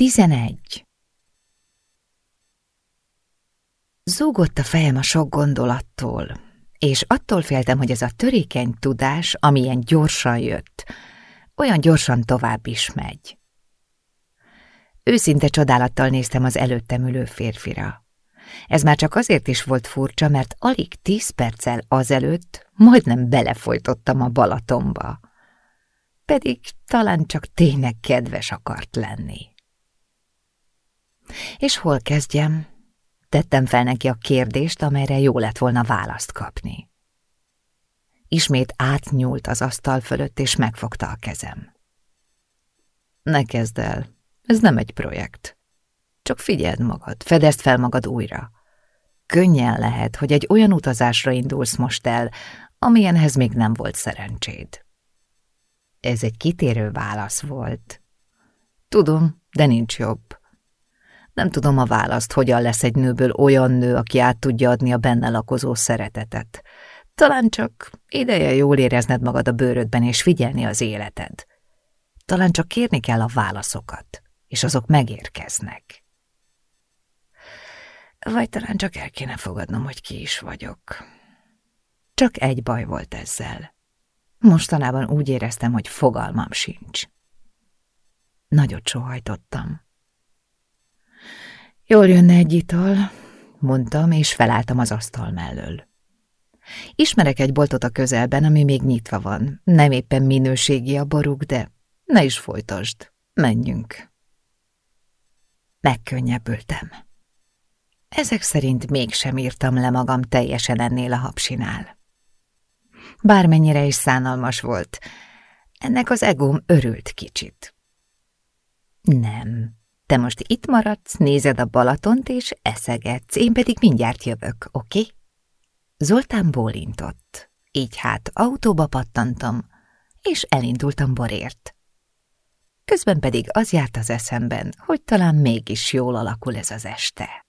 Tizenegy. Zúgott a fejem a sok gondolattól, és attól féltem, hogy ez a törékeny tudás, amilyen gyorsan jött, olyan gyorsan tovább is megy. Őszinte csodálattal néztem az előttem ülő férfira. Ez már csak azért is volt furcsa, mert alig tíz perccel azelőtt majdnem belefolytottam a Balatomba. Pedig talán csak tényleg kedves akart lenni. És hol kezdjem? Tettem fel neki a kérdést, amelyre jó lett volna választ kapni. Ismét átnyúlt az asztal fölött, és megfogta a kezem. Ne kezd el, ez nem egy projekt. Csak figyeld magad, fedezd fel magad újra. Könnyen lehet, hogy egy olyan utazásra indulsz most el, amilyenhez még nem volt szerencséd. Ez egy kitérő válasz volt. Tudom, de nincs jobb. Nem tudom a választ, hogyan lesz egy nőből olyan nő, aki át tudja adni a benne lakozó szeretetet. Talán csak ideje jól érezned magad a bőrödben és figyelni az életed. Talán csak kérni kell a válaszokat, és azok megérkeznek. Vagy talán csak el kéne fogadnom, hogy ki is vagyok. Csak egy baj volt ezzel. Mostanában úgy éreztem, hogy fogalmam sincs. Nagyot sohajtottam. Jól jönne egy ital, mondtam, és felálltam az asztal mellől. Ismerek egy boltot a közelben, ami még nyitva van. Nem éppen minőségi a boruk, de ne is folytasd. Menjünk. Megkönnyebbültem. Ezek szerint mégsem írtam le magam teljesen ennél a hapsinál. Bármennyire is szánalmas volt, ennek az egóm örült kicsit. Nem, te most itt maradsz, nézed a Balatont és eszegetsz, én pedig mindjárt jövök, oké? Zoltán bólintott, így hát autóba pattantam, és elindultam borért. Közben pedig az járt az eszemben, hogy talán mégis jól alakul ez az este.